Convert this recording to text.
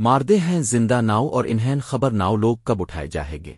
ماردے ہیں زندہ ناؤ اور انہیں خبر ناؤ لوگ کب اٹھائے جائیں گے۔